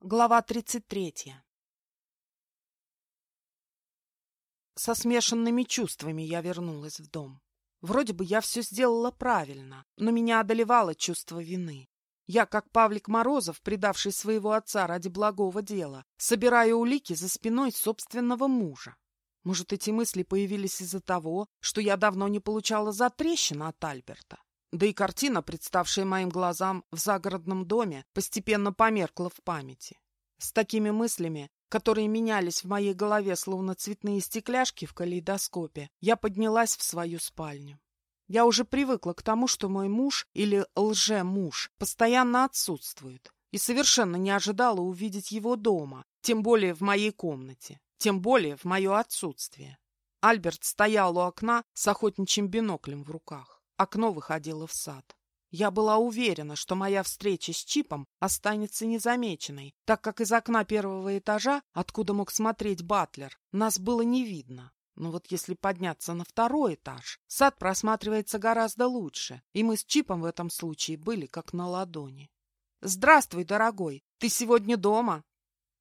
Глава 33 Со смешанными чувствами я вернулась в дом. Вроде бы я все сделала правильно, но меня одолевало чувство вины. Я, как Павлик Морозов, предавший своего отца ради благого дела, собираю улики за спиной собственного мужа. Может, эти мысли появились из-за того, что я давно не получала затрещин от Альберта. Да и картина, представшая моим глазам в загородном доме, постепенно померкла в памяти. С такими мыслями, которые менялись в моей голове словно цветные стекляшки в калейдоскопе, я поднялась в свою спальню. Я уже привыкла к тому, что мой муж или лже-муж постоянно отсутствует, и совершенно не ожидала увидеть его дома, тем более в моей комнате, тем более в мое отсутствие. Альберт стоял у окна с охотничьим биноклем в руках. Окно выходило в сад. Я была уверена, что моя встреча с Чипом останется незамеченной, так как из окна первого этажа, откуда мог смотреть Батлер, нас было не видно. Но вот если подняться на второй этаж, сад просматривается гораздо лучше, и мы с Чипом в этом случае были как на ладони. «Здравствуй, дорогой! Ты сегодня дома?»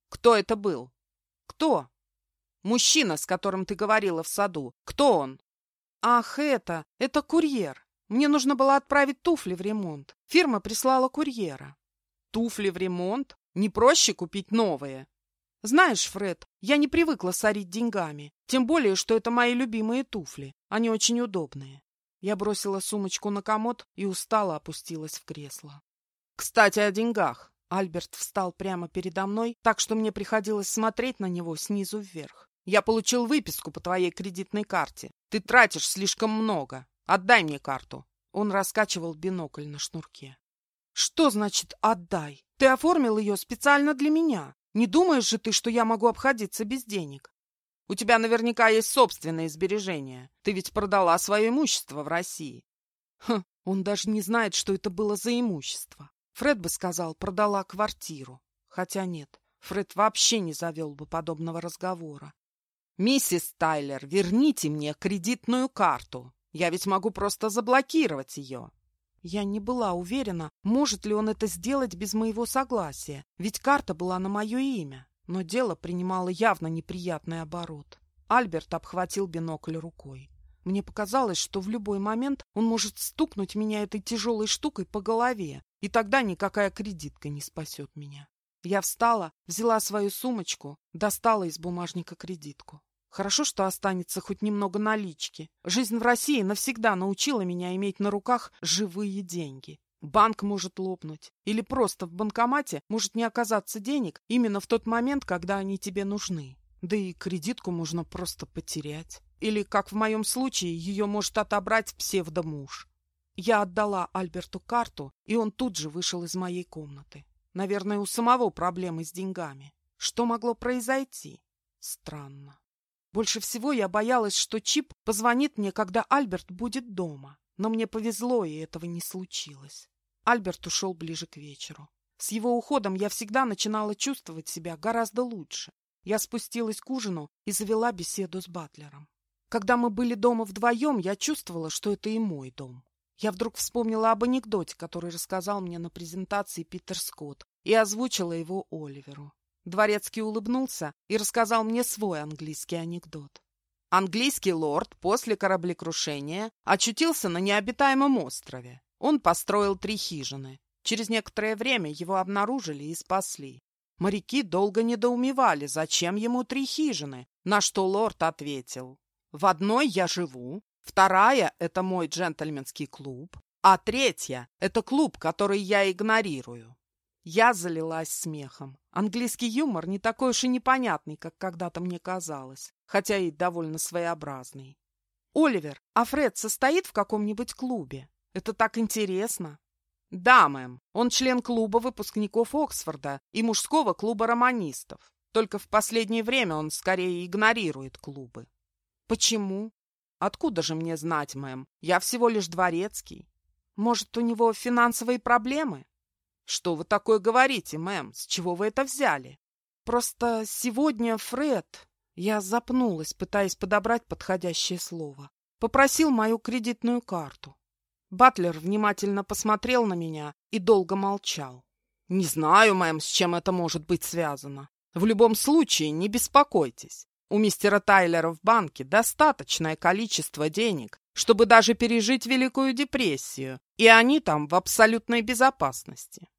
«Кто это был?» «Кто?» «Мужчина, с которым ты говорила в саду. Кто он?» «Ах, это! Это курьер!» Мне нужно было отправить туфли в ремонт. Фирма прислала курьера. Туфли в ремонт? Не проще купить новые? Знаешь, Фред, я не привыкла сорить деньгами. Тем более, что это мои любимые туфли. Они очень удобные. Я бросила сумочку на комод и устало опустилась в кресло. Кстати, о деньгах. Альберт встал прямо передо мной, так что мне приходилось смотреть на него снизу вверх. Я получил выписку по твоей кредитной карте. Ты тратишь слишком много. Отдай мне карту. Он раскачивал бинокль на шнурке. Что значит «отдай»? Ты оформил ее специально для меня. Не думаешь же ты, что я могу обходиться без денег? У тебя наверняка есть собственные сбережения. Ты ведь продала свое имущество в России. Хм, он даже не знает, что это было за имущество. Фред бы сказал, продала квартиру. Хотя нет, Фред вообще не завел бы подобного разговора. «Миссис Тайлер, верните мне кредитную карту. Я ведь могу просто заблокировать ее. Я не была уверена, может ли он это сделать без моего согласия, ведь карта была на мое имя. Но дело принимало явно неприятный оборот. Альберт обхватил бинокль рукой. Мне показалось, что в любой момент он может стукнуть меня этой тяжелой штукой по голове, и тогда никакая кредитка не спасет меня. Я встала, взяла свою сумочку, достала из бумажника кредитку. Хорошо, что останется хоть немного налички. Жизнь в России навсегда научила меня иметь на руках живые деньги. Банк может лопнуть. Или просто в банкомате может не оказаться денег именно в тот момент, когда они тебе нужны. Да и кредитку можно просто потерять. Или, как в моем случае, ее может отобрать псевдомуж. Я отдала Альберту карту, и он тут же вышел из моей комнаты. Наверное, у самого проблемы с деньгами. Что могло произойти? Странно. Больше всего я боялась, что Чип позвонит мне, когда Альберт будет дома. Но мне повезло, и этого не случилось. Альберт ушел ближе к вечеру. С его уходом я всегда начинала чувствовать себя гораздо лучше. Я спустилась к ужину и завела беседу с Батлером. Когда мы были дома вдвоем, я чувствовала, что это и мой дом. Я вдруг вспомнила об анекдоте, который рассказал мне на презентации Питер Скотт, и озвучила его Оливеру. Дворецкий улыбнулся и рассказал мне свой английский анекдот. Английский лорд после кораблекрушения очутился на необитаемом острове. Он построил три хижины. Через некоторое время его обнаружили и спасли. Моряки долго недоумевали, зачем ему три хижины, на что лорд ответил. «В одной я живу, вторая — это мой джентльменский клуб, а третья — это клуб, который я игнорирую. Я залилась смехом. Английский юмор не такой уж и непонятный, как когда-то мне казалось, хотя и довольно своеобразный. «Оливер, а Фред состоит в каком-нибудь клубе? Это так интересно!» «Да, мэм. Он член клуба выпускников Оксфорда и мужского клуба романистов. Только в последнее время он скорее игнорирует клубы». «Почему?» «Откуда же мне знать, мэм? Я всего лишь дворецкий. Может, у него финансовые проблемы?» «Что вы такое говорите, мэм? С чего вы это взяли?» «Просто сегодня Фред...» Я запнулась, пытаясь подобрать подходящее слово. Попросил мою кредитную карту. Батлер внимательно посмотрел на меня и долго молчал. Не знаю, мэм, с чем это может быть связано. В любом случае, не беспокойтесь. У мистера Тайлера в банке достаточное количество денег, чтобы даже пережить Великую депрессию, и они там в абсолютной безопасности.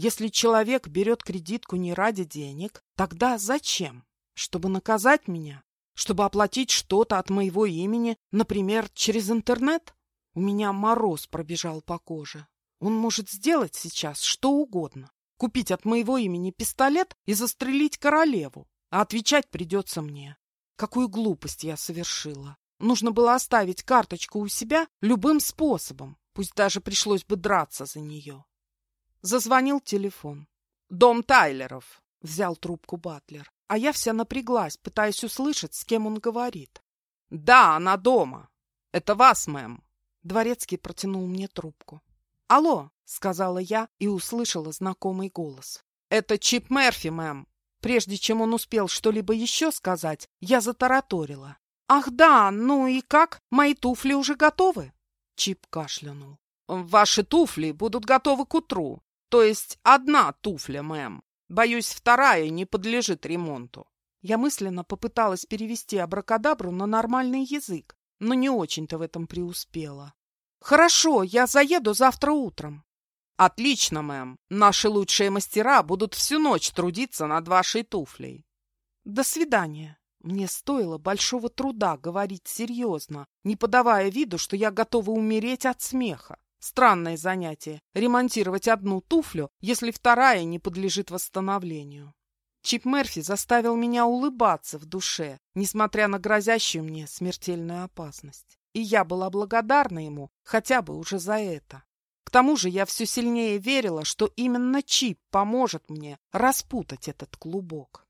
Если человек берет кредитку не ради денег, тогда зачем? Чтобы наказать меня? Чтобы оплатить что-то от моего имени, например, через интернет? У меня мороз пробежал по коже. Он может сделать сейчас что угодно. Купить от моего имени пистолет и застрелить королеву. А отвечать придется мне. Какую глупость я совершила. Нужно было оставить карточку у себя любым способом, пусть даже пришлось бы драться за нее. Зазвонил телефон. «Дом Тайлеров», — взял трубку Батлер. А я вся напряглась, пытаясь услышать, с кем он говорит. «Да, она дома. Это вас, мэм». Дворецкий протянул мне трубку. «Алло!» — сказала я и услышала знакомый голос. «Это Чип Мерфи, мэм!» Прежде чем он успел что-либо еще сказать, я затараторила. «Ах да, ну и как? Мои туфли уже готовы?» Чип кашлянул. «Ваши туфли будут готовы к утру. То есть одна туфля, мэм. Боюсь, вторая не подлежит ремонту». Я мысленно попыталась перевести абракадабру на нормальный язык, но не очень-то в этом преуспела. «Хорошо, я заеду завтра утром». «Отлично, мэм. Наши лучшие мастера будут всю ночь трудиться над вашей туфлей». «До свидания». Мне стоило большого труда говорить серьезно, не подавая виду, что я готова умереть от смеха. Странное занятие — ремонтировать одну туфлю, если вторая не подлежит восстановлению. Чип Мерфи заставил меня улыбаться в душе, несмотря на грозящую мне смертельную опасность и я была благодарна ему хотя бы уже за это. К тому же я все сильнее верила, что именно Чип поможет мне распутать этот клубок.